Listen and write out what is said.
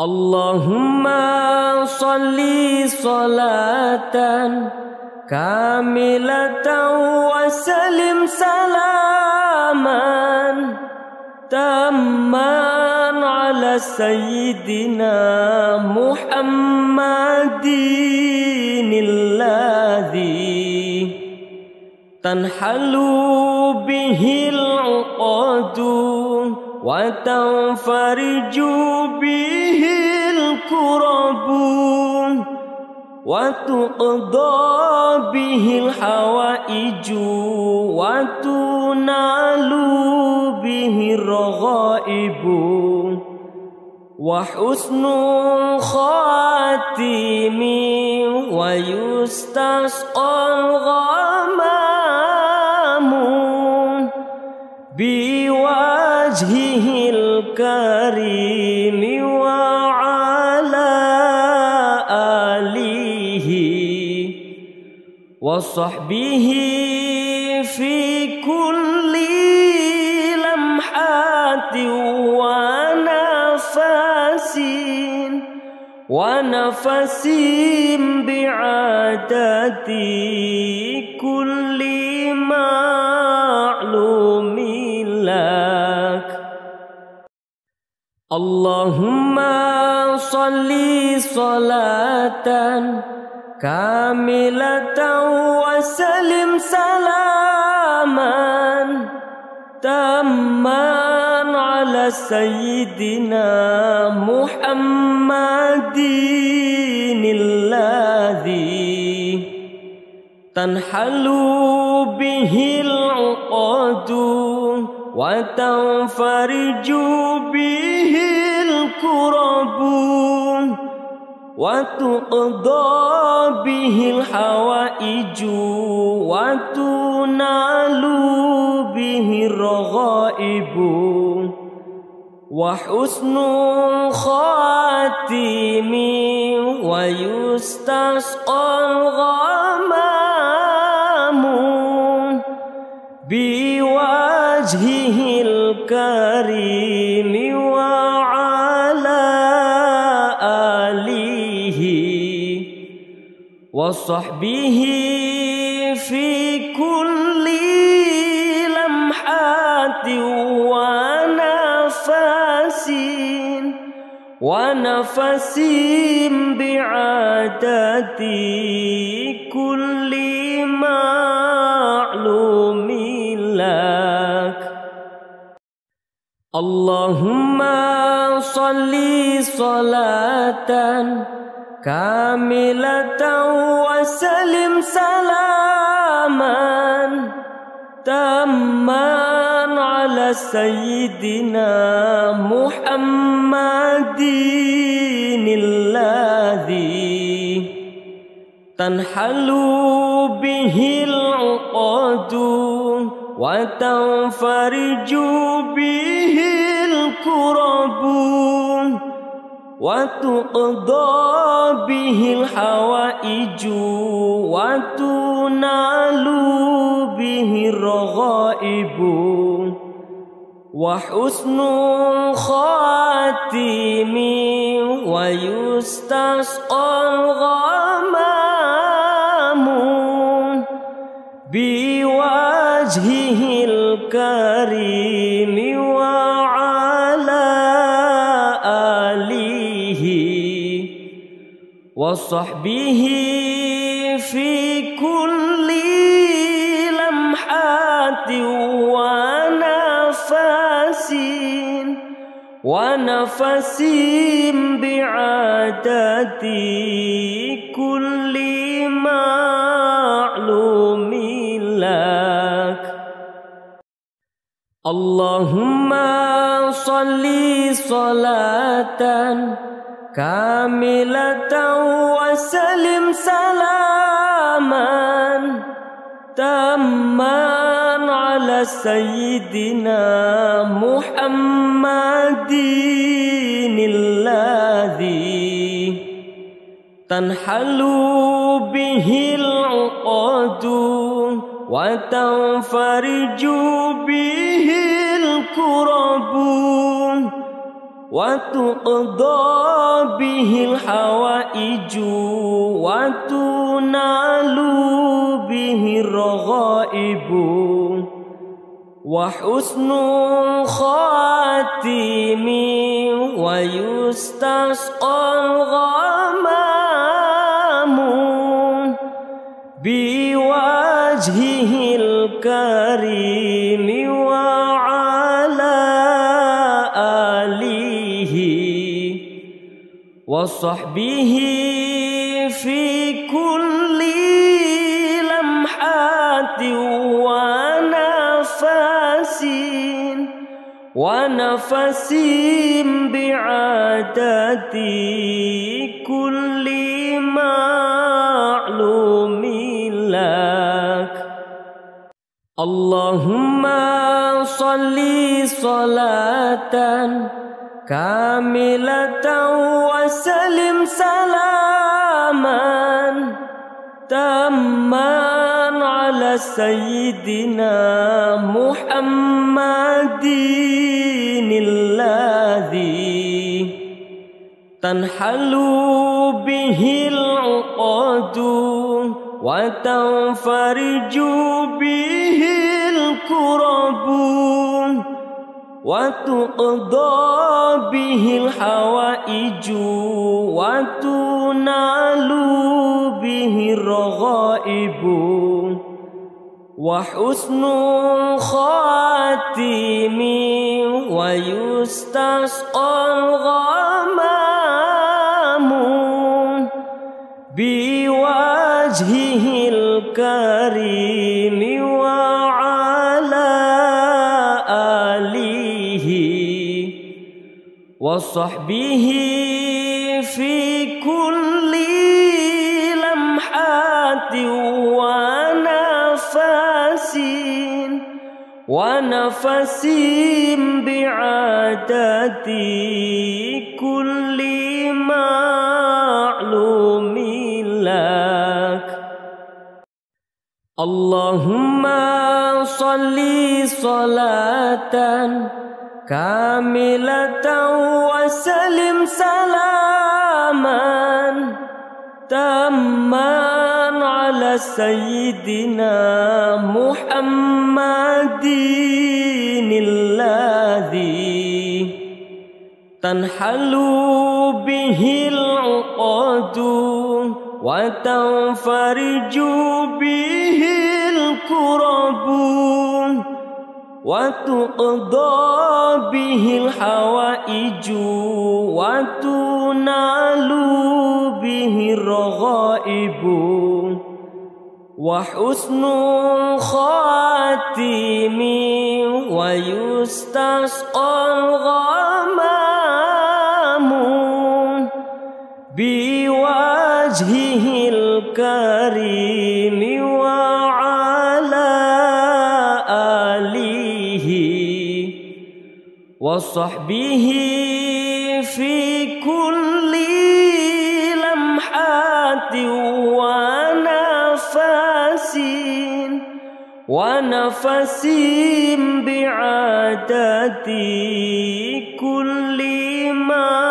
اللهم صل صلاة كاملة وسلم سلاما تاما على سيدنا محمد الذي تنحل به العقد وتنفرج به الكرب وتقضى به الحوائج وتنال به الرغائب. وحسن الخاتم ويستسقى الغمام بوجهه الكريم وعلى آله وصحبه في كل لمحات ونفس ونفس بعادة كل معلوم اللهم صل صلاة كاملة وسلم سلاما تاما على سيدنا محمد الذي تنحل به العقد وتنفرج به الكرب وتقضى به الحوائج وتنال به الرغائب. وحسن الخاتم ويستسقى الغمام بوجهه الكريم وعلى آله وصحبه في كل لمحات ونفس ونفس بعادة كل معلوم اللهم صل صلاة كاملة وسلم سلاما تاما على سيدنا محمد الذي تنحل به العقد وتنفرج به الكرب وتقضى به الحوائج وتنال به الرغائب. وحسن الخاتم ويستسقى الغمام بوجهه الكريم وعلى آله وصحبه في كل لمحات ونفس ونفس بعادة كل معلوم اللهم صل صلاة كاملة وسلم سلاما تاما على سيدنا محمد الذي تنحل به العقد وتنفرج به الكرب وتقضى به الحوائج وتنال به الرغائب. وحسن خاتم ويستسقى الغمام الكريم وعلى آله وصحبه في كل لمحات ونفس ونفس بعادة كل معلوم. اللهم صل صلاة كاملة وسلم سلاما تاما على سيدنا محمد الذي تنحل به العقد وتنفرج به الكرب وتقضى به الحوائج وتنال به الرغائب. وحسن خاتم ويستسقى الغمام بوجهه الكريم وعلى آله وصحبه في كل لمحات ونفس ونفس بعادة كل معلوم لك اللهم صل صلاة كاملة وسلم سلاما تاما على سيدنا محمد الذي تنحل به العقد وتنفرج به الكرب وتقضى به الحوائج وتنال به الرغائب. وحسن خاتم ويستسقى الغمام بوجهه الكريم وعلى آله وصحبه في كل لمحات ونفس ونفس بعادة كل ما